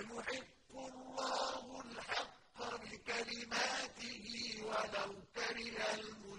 وَيُحِقُّ اللَّهُ الْحَقَّ بِكَلِمَاتِهِ وَلَوْ كَرِهَ الْمُجْرِمُونَ